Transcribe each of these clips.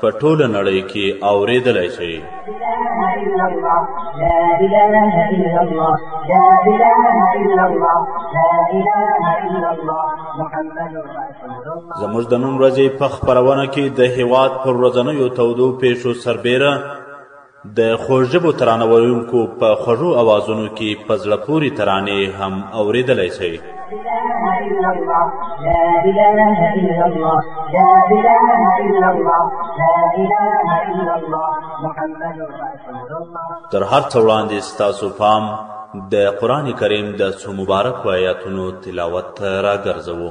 په ټوله نړۍ کې اورېدلی شئ. زموږ د نن ورځې په خپرونه کې د هیواد پر ورځنیو تودو پیښو سربیره د خوږ ژبو ترانه ویونکو په خوږو اوازونو کې په زړه پورې ترانې هم اورېدلی شئ تر هر څه وړاندې ستاسو پام د قرآن کریم د څو مبارکو آیاتونو تلاوت ته راګرځوو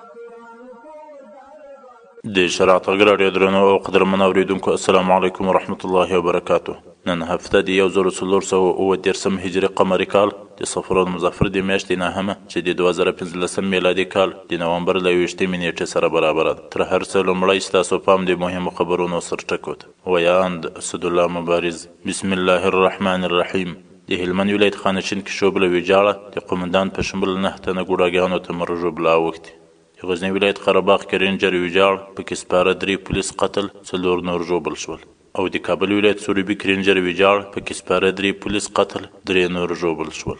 د شرعت غږ راډیو درنو او قدرمن اوریدونکو السلام علیکم ورحمت الله وبرکاته نن هفته د یو زر څلور سوه اووه دېرشم هجري قمري کال د صفر المظفر د میاشتې نهمه چې د دوه زره پنځلسم میلادي کال د نومبر له یوویشتمې نیټې سره برابره ده تر هر څه لومړی ستاسو پام د مهمو خبرونو سرټکو ته ویاند اسدالله مبارز بسم الله الرحمن الرحیم د هلمند ولایت خانشین کې شوبله ویجاړه، د قومندان په شمول نهه تنه ګوډاګیانو ته مرو ژوبله اوښتې. د غزني ولایت قره باغ کې رینجر ویجاړ، پکې سپاره درې پولیس قتل، څلور نور ژوبل شول. او د کابل ولایت سروبي کې رینجر ویجاړ، پکې سپاره درې پولیس قتل، درې نور ژوبل شول.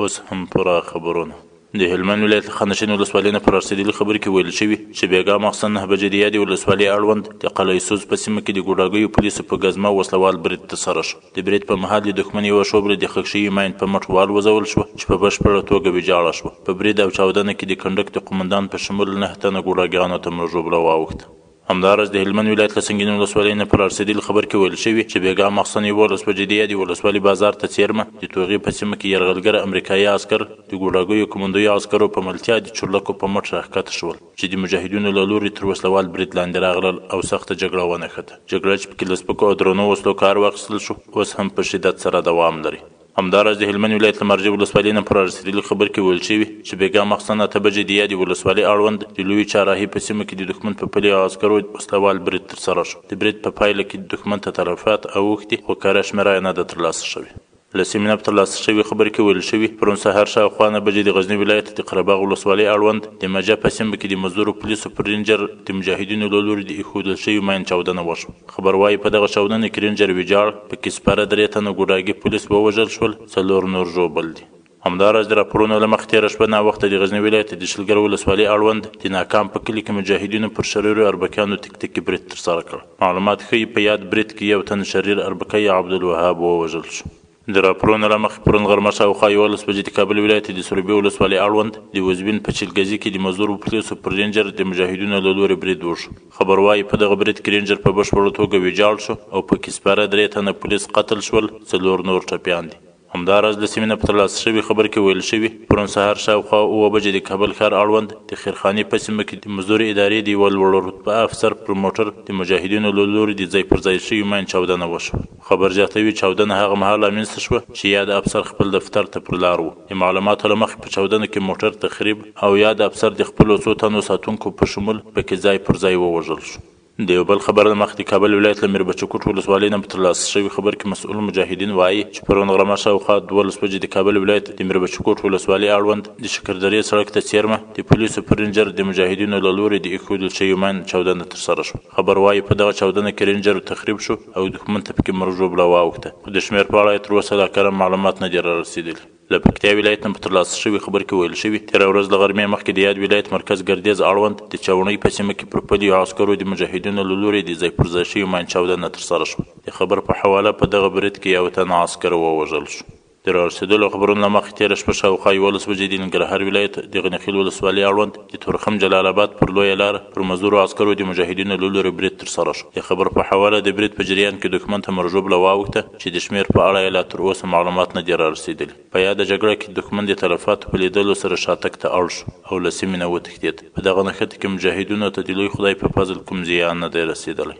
اوس هم پوره خبرونه. د هلمند ولایت له خانشین ولسوالۍ نه په رارسېدلي خبر کې ویل شوي چې بېګا ماخستن نهه بجې د یادې ولسوالۍ اړوند د قلعه سوز په سیمه کې د ګوډاګیو پولیسو په ګزمه وسله وال برید ترسره شو. د برید په مهال د دښمن یوه شوبله د ښخ شوي ماین په مټ والوزول شوه چې په بشپړه توګه ویجاړه شوه. په برید او چاودنه کې د کنډک د قومندان په شمول نهه تنه ګوډاګیانو ته مړژوبله واوښته. همداراز د هلمند ولایت له سنګین ولسوالۍ نه په رارسېدلي خبر کې ویل شوي چې بېګاه ماخستن یوولس بجې د یادې ولسوالي بازار ته څېرمه د توغې په سیمه کې یرغلګر امریکایي عسکر د ګوډاګیو کمندویو عسکرو په ملتیا د چورلکو په مټ راښکته شول چې د مجاهدینو له لوري تر وسلوال برید لاندې راغلل او سخته جګړه ونښته جګړه چې پکې له سپکو او درنو وسلو کار واخیستل شو اوس هم په شدت سره دوام لري همداراز د هلمند ولایت له مرجې ولسوالۍ نه په رارسېدلي خبر کې ویل شوي چې بېګا مخصن اته بجې د یادې ولسوالۍ اړوند د لویې چهارراهي په سیمه کې د دښمن په پلې او عسکرو وسله وال برید ترسره شو. د برید په پایله کې دښمن ته تلفات اوښتي خو کره شمېره یې نه ده ترلاسه شوې. له سیمې نه په ترلاسه شوي خبر کې ویل شوي پرون سهار شاوخوا نه بجې د غزني ولایت د قره باغ ولسوالۍ اړوند د مجه په سیمه کې د مزدورو پولیسو پر رینجر د مجاهدینو له لوري د ایښودل شوي ماین چاودنه وشوه. خبر وايي په دغه چاودنه کې رینجر ویجاړ، پکې سپاره درې تنه ګوډاګي پولیس ووژل شول، څلور نور ژوبل دي. همداراز د راپورونو له مخې تېره شپه ناوخته د غزني ولایت د شلګر ولسوالۍ اړوند د ناکام په کلي کې مجاهدینو پر شریرو اربکیانو تک تکي برید ترسره کړ. معلومات ښيي په یاد برید کې یو تن شریر اربکی عبدالوهاب ووژل شو. د راپورونو له مخې پرون غرمه شاوخوا یوولس بجې د کابل ولایت د سروبي ولسوالۍ اړوند د وزبین په چیلګزي کې د مزدور وپولیسو پر رینجر د مجاهدینو له لورې برید وشو. خبر وايي، په دغه برید کې رینجر په بشپړه توګه ویجاړ شو او په کې سپاره درې تنه پولیس قتل شول، څلور نور ټپیان دي. همدا راز له سیمې نه په ترلاسه شوي خبر کې ویل شوي، پرون سهار شاوخوا اووه بجې د کابل ښار اړوند د خیرخانې په سیمه کې د مزدور ادارې د یوه لوړ رتبه افسر پر موټر د مجاهدینو له لوري د ځای پر ځای شوي ماین چاودنه وشوه. خبر زیاتوي، چاودنه هغه مهال رامنځته شوه چې یاد افسر خپل دفتر ته پر لار و. د معلوماتو له مخې په چاودنه کې موټر تخریب او یاد افسر د خپلو څو تنو ساتونکو په شمول په کې ځای پر ځای ووژل شو. د یو بل خبر له مخې د کابل ولایت له میربچهکوټ ولسوالۍ نه په ترلاسه شوي خبر کې مسؤل مجاهدین وايي چې پرون غرمه شاوخوا دوولس بجې د کابل ولایت د میربچهکوټ ولسوالۍ اړوند د شکردرې سړک ته څېرمه د پولیسو پر رینجر د مجاهدینو له لورې د ایښودل شوي ماین چاودنه ترسره شوه. خبر وايي په دغه چاودنه کې رینجر تخریب شو او دښمن ته پکې مرګ ژوبله واوښته خو د شمېر په اړه یې تر اوسه لا کره معلومات نه دي رارسېدلي. له پکتیا ولایت نه په ترلاسه شوي خبر کې ویل شوي تېره ورځ له غرمې مخکې د یاد ولایت مرکز ګردېز اړوند د چوڼۍ په سیمه کې پر پلیو عسکرو د مجاهدینو له لورې د ځای پر ځای شوي ماین چاودنه ترسره شوه. د خبر په حواله په دغه برید کې یو تن عسکر ووژل شو. د رارسېدلو خبرونو له مخې تېره شپه شاوخوا یوولس بجې د ننګرهار ولایت د غنيخېل ولسوالۍ اړوند د تورخم جلال اباد پر لویه لار پر مزدورو عسکرو د مجاهدینو له لورې برید ترسره شو. د خبر په حواله د برید په جریان کې دښمن ته مرګژوبله واوښته چې د شمېر په اړه یې لا تر اوسه معلومات نه دي رارسېدلي. په یاده جګړه کې دښمن د تلفاتو په لېدلو سره شاتګ ته اړ شو او له سیمې نه وتښتېد. په دغه نښتو کې مجاهدونو ته د لوی خدای په فضل کوم زیان نه دی رسېدلی.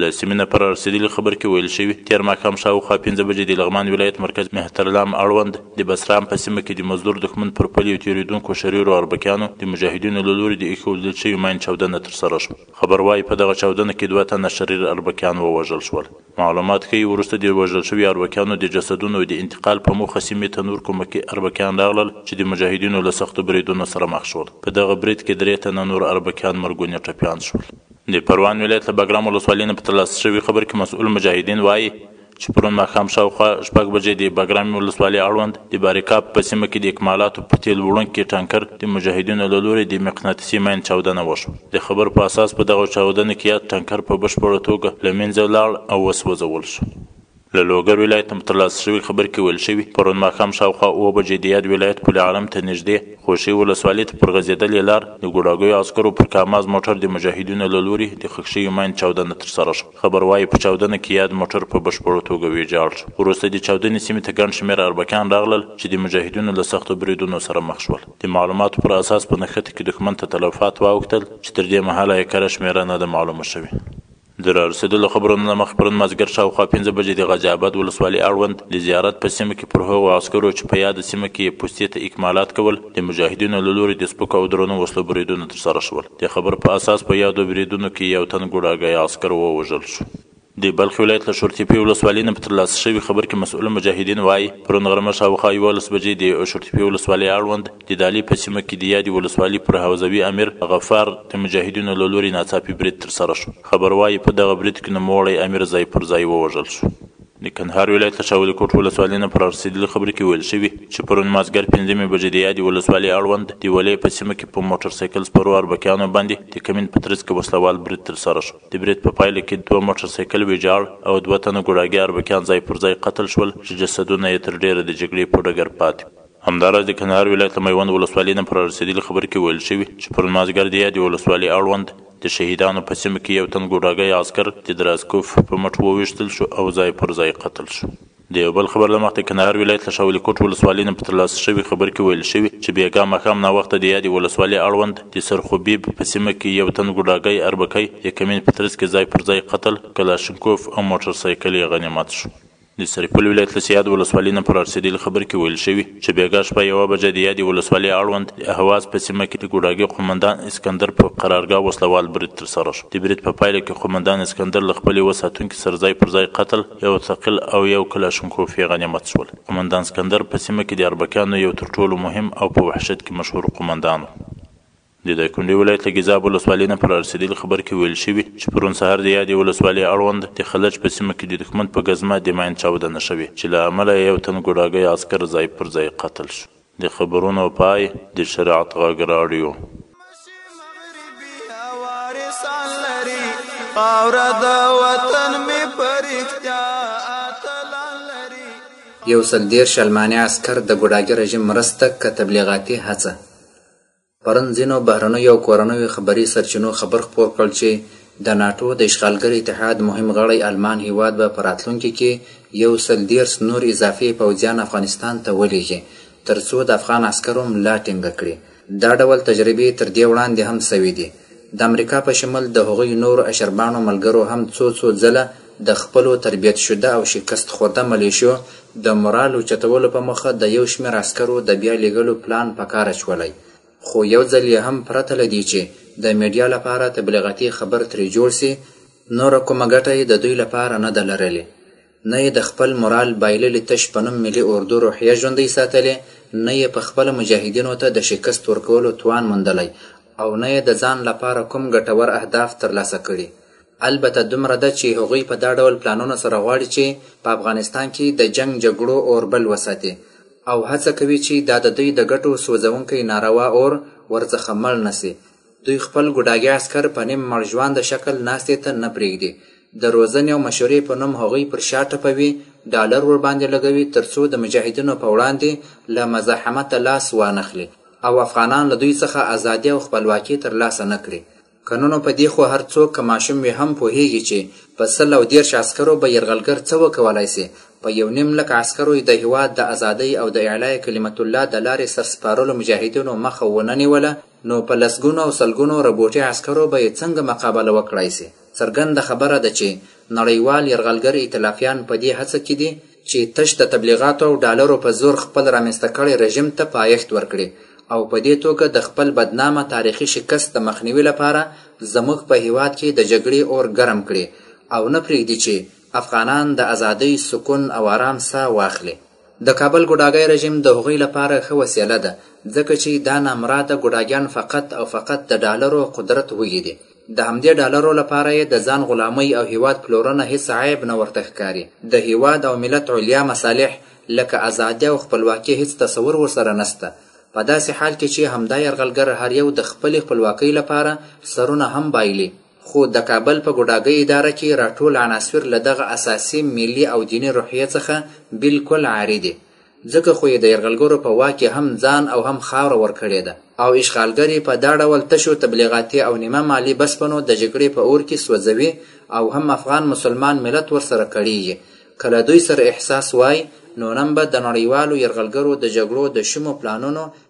له سیمې نه په رارسېدلي خبر کې ویل شوي، تېر ماښام شاوخوا پنځه بجې د لغمان ولایت مرکز مهترلام اړوند د بسرام په سیمه کې د مزدور دښمن پر پلیو تېرېدونکو شریرو اربکیانو د مجاهدینو له لوري د اېښودل شوي ماین چاودنه ترسره شوه. خبر وايي، په دغه چاودنه کې دوه تنه شریر اربکیان ووژل شول. معلومات ښيي، وروسته د وژل شوي اربکیانو د جسدونو د انتقال په موخه سیمې ته نور کومکي اربکیان راغلل چې د مجاهدینو له سختو بریدونو سره مخ شول. په دغه برید کې درې تنه نور اربکیان مرګونې ټپیان شول. د پروان ولایت له بګرام ولسوالۍ نه په ترلاسه شوې خبر کې مسؤل مجاهدین وایي چې پرون ماښام شاوخوا شپږ بجې د بګرام ولسوالۍ اړوند د باریکاب په سیمه کې د اکمالاتو په تیل وړونکي ټانکر د مجاهدینو له لوري د مقناطیسي ماین چاودنه وشو د خبر په اساس په دغه چاودنه کې یاد ټانکر په بشپړه توګه له منځه لاړ او وسوځول شو. له لوګر ولایت نه په ترلاسه شوې خبر کې ویل شوي، پرون ماښام شاوخوا اوه بجې د یاد ولایت پل عالم ته نږدې خوشي ولسوالۍ ته پر غځېدلې لار د ګوډاګیو عسکرو پر کاماز موټر د مجاهدینو له لوري د ښخ شوي ماین چاودنه ترسره شوه. خبر وايي، په چاودنه کې یاد موټر په بشپړه توګه ویجاړ شو. وروسته د چاودنې سیمې ته ګڼ شمېر اربکیان راغلل چې د مجاهدینو له سختو بریدونو سره مخ شول. د معلوماتو پر اساس په نښته کې دښمن ته تلفات واوښتل چې تر دې مهاله یې کره شمېره نه ده معلومه شوې. د رارسېدلو خبرونو له مخې پرون مازدیګر شاوخوا پنځه بجې د غازي اباد ولسوالۍ اړوند د زیارت په سیمه کې پر هغو عسکرو چې په یاده سیمه کې یې پوستې ته اکمالات کول د مجاهدینو له لوري د سپکو او درنو وسلو بریدونه ترسره شول. د خبر په اساس په یادو بریدونو کې یو تن ګوډاګی عسکر ووژل شو. د بلخ ولایت له شورتیپې ولسوالۍ نه په ترلاسه شوي خبر کې مسؤل مجاهدین وايي، پرون غرمه شاوخوا یوولس بجې د شورتیپې ولسوالۍ اړوند د دالي په سیمه کې د یادې ولسوالي پر حوزوي امیر غفار د مجاهدینو له لوري ناڅاپي برید ترسره شو. خبر وايي، په دغه برید کې نوموړی امیر ځای پر ځای ووژل شو. د کندهار ولایت له شاولي کوټ ولسوالۍ نه په رارسېدلي خبر کې ویل شوي، چې پرون مازدګر پنځه مې بجې د یادې ولسوالۍ اړوند د ولې په سیمه کې په موټر سایکل سپرو اربکیانو باندې د کمین په ترڅ کې وسله وال برید ترسره شو. د برید په پایله کې دوه موټر سایکل ویجاړ او دوه تنه ګوډاګي اربکیان ځای پر ځای قتل شول، چې جسدونه یې تر ډېره د جګړې په ډګر پاتې همداراز د کندهار ولایت له میوند ولسوالۍ نه په رارسېدلي خبر کې ویل شوي چې پرون مازدیګر د یادې ولسوالۍ اړوند د شهیدانو په سیمه کې یو تن ګوډاګی عسکر د دراسکوف په مټ وویشتل شو او ځای پر ځای قتل شو. د یو بل خبر له مخې د کندهار ولایت له شاولي کوټ ولسوالۍ نه په ترلاسه شوي خبر کې ویل شوي چې بېګا ماښام ناوخته د یادې ولسوالۍ اړوند د سرخوبیب په سیمه کې یو تن ګوډاګی اربکی د کمین په ترڅ کې ځای پر ځای قتل، کلاشنکوف او موټر سایکل یې غنیمت شو. د سرپل ولایت له سیاد ولسوالۍ نه په رارسېدلي خبر کې ویل شوي چې بېګا شپه یوه بجه د یادې ولسوالۍ اړوند د اهواز په سیمه کې د ګوډاګي قومندان اسکندر په قرارګاه وسله وال برید ترسره شو. د برید په پایله کې قومندان اسکندر له خپل یوه ساتونکي سره ځای پر ځای قتل، یو ثقیل او یو کلاشینکوف یې غنیمت شول. قومندان اسکندر په سیمه کې د اربکیانو یو تر ټولو مهم او په وحشت کې مشهور قومندان و. د دایکنډي ولایت له ګیزاب ولسوالۍ نه په رارسېدلي خبر کې ویل شوي چې پرون سهار د یادې ولسوالۍ اړوند د خلج په سیمه کې د دښمن په ګزمه د ماین چاودنه شوې چې له امله یې یو تن ګوډاګی عسکر ځای پر ځای قتل شو. د خبرونو پای د شریعت غږ راډیو. یو سل دېرش الماني عسکر د ګوډاګي رژیم مرسته که تبلیغاتي هڅه؟ پرون ځینو بهرنیو او کورنیو خبري سرچینو خبر خپور کړ چې د ناټو د اشغالګر اتحاد مهم غړی آلمان هیواد به په راتلونکي کې یو سل دېرش نور اضافي پوځیان افغانستان ته ولیږي ترڅو د افغان عسکرو ملا ټینګه کړي. دا ډول تجربې تر دې وړاندې هم سوې دي. د امریکا په شمول د هغوی نورو اشرباڼو ملګرو هم څو څو ځله د خپلو تربیت شده او شکست خورده ملیشو د مورال اوچتولو په موخه د یو شمېر عسکرو د بیا لېږلو پلان په کار اچولی خو یو ځل یې هم پرته له دې چې د میډیا لپاره تبلیغاتي خبر ترې جوړ شي نوره کومه ګټه یې د دوی لپاره نه ده لرلې. نه یې د خپل مورال بایللي تش په نوم ملي اردو روحیه ژوندۍ ساتلې، نه یې په خپله مجاهدینو ته د شکست ورکولو توان موندلی او نه یې د ځان لپاره کوم ګټور اهداف تر لاسه کړي. البته دومره ده چې هغوی په دا ډول پلانونو سره غواړي چې په افغانستان کې د جنګ جګړو اور بل وساتي او هڅه کوي چې دا د دوی د ګټو سوځونکی ناروا اور ورڅخه مړ نه شي دوی خپل ګوډاګي عسکر په نیم مړ ژوند شکل ناستې ته نه پرېږدي، د روزنې او مشورې په نوم هغوی پر شا ټپوي، ډالر ورباندې لګوي تر څو د مجاهدینو په وړاندې له مزاحمته لاس وانخلي او افغانان له دوی څخه ازادي او خپلواکي تر لاسه نه کړي. کنونو په دې خو هر څوک که ماشوم وي هم پوهېږي چې په سل او دېرش عسکرو به یرغلګر څه وکولای شي، په یو نیم لک عسکرو یې د هېواد د ازادۍ او د اعلاء کلمة الله د لارې سرسپارلو مجاهدینو مخه ونه نیوله، نو په لسګونو او سلګونو ربوټي عسکرو به یې څنګه مقابله وکړای سي؟ څرګنده خبره ده چي نړیوال یرغلګر ایتلافیان په دې هڅه کي دي چي تش د تبلیغاتو او ډالرو په زور خپل رامنځته کړی رژیم ته پایښت ورکړي او په دې توګه د خپل بدنامه تاریخي شکست د مخنیوي لپاره زموږ په هیواد کي د جګړې اور ګرم کړي او نه پریږدي چي افغانان د ازادۍ، سکون او ارام ساه واخلي. د کابل ګوډاګی رژیم د هغوی لپاره ښه وسیله ده ځکه چې دا نامراده ګوډاګیان فقط او فقط د ډالرو قدرت وږي دي د همدې ډالرو لپاره یې د ځان غلامۍ او هیواد پلورنه هیڅ عیب نه ورته ښکاري د هیواد او ملت علیا مصالح لکه ازادي او خپلواکي هیڅ تصور ورسره نسته په داسې حال کې چې همدا یرغلګر هر یو د خپلې خپلواکۍ لپاره سرونه هم بایلي خو دکابل په ګوډاګۍ اداره کې راټول عناصر له دغه اساسي ملي او دیني روحیې څخه بلکل عاري دي، ځکه خو یې د یرغلګرو په واک کې هم ځان او هم خاوره ورکړې ده او اشغالګر یې په دا ډول تشو تبلیغاتي او نیمه مالي بسپنو د جګړې په اور کې سوځوي او هم افغان مسلمان ملت ورسره کړیږي که له دوی سره احساس وای نو نن به د نړیوالو یرغلګرو د جګړو د شومو پلانونو